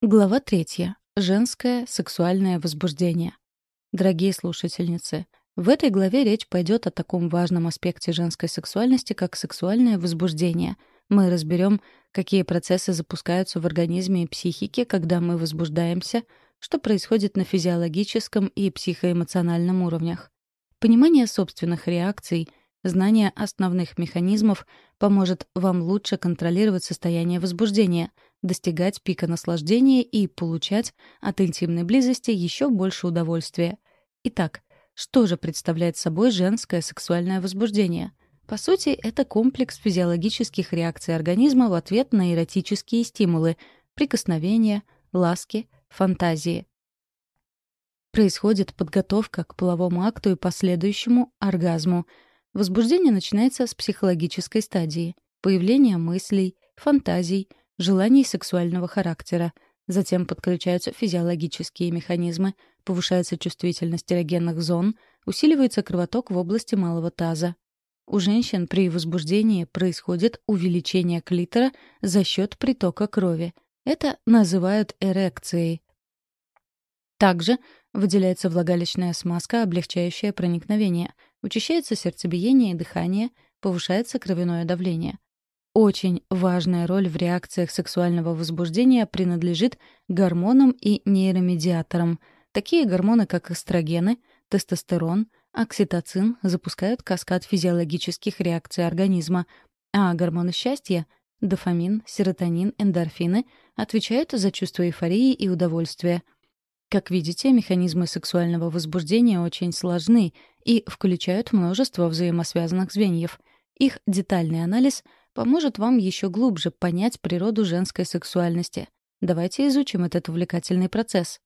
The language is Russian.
Глава третья. Женское сексуальное возбуждение. Дорогие слушательницы, в этой главе речь пойдет о таком важном аспекте женской сексуальности, как сексуальное возбуждение. Мы разберем, какие процессы запускаются в организме и психике, когда мы возбуждаемся, что происходит на физиологическом и психоэмоциональном уровнях. Понимание собственных реакций, знание основных механизмов поможет вам лучше контролировать состояние возбуждения — достигать пика наслаждения и получать от интимной близости еще больше удовольствия. Итак, что же представляет собой женское сексуальное возбуждение? По сути, это комплекс физиологических реакций организма в ответ на эротические стимулы — прикосновения, ласки, фантазии. Происходит подготовка к половому акту и последующему оргазму. Возбуждение начинается с психологической стадии — появления мыслей, фантазий, желаний сексуального характера. Затем подключаются физиологические механизмы, повышается чувствительность эрогенных зон, усиливается кровоток в области малого таза. У женщин при возбуждении происходит увеличение клитора за счет притока крови. Это называют эрекцией. Также выделяется влагалищная смазка, облегчающая проникновение, учащается сердцебиение и дыхание, повышается кровяное давление. Очень важная роль в реакциях сексуального возбуждения принадлежит гормонам и нейромедиаторам. Такие гормоны, как эстрогены, тестостерон, окситоцин запускают каскад физиологических реакций организма, а гормоны счастья — дофамин, серотонин, эндорфины — отвечают за чувство эйфории и удовольствия. Как видите, механизмы сексуального возбуждения очень сложны и включают множество взаимосвязанных звеньев. Их детальный анализ — поможет вам еще глубже понять природу женской сексуальности. Давайте изучим этот увлекательный процесс.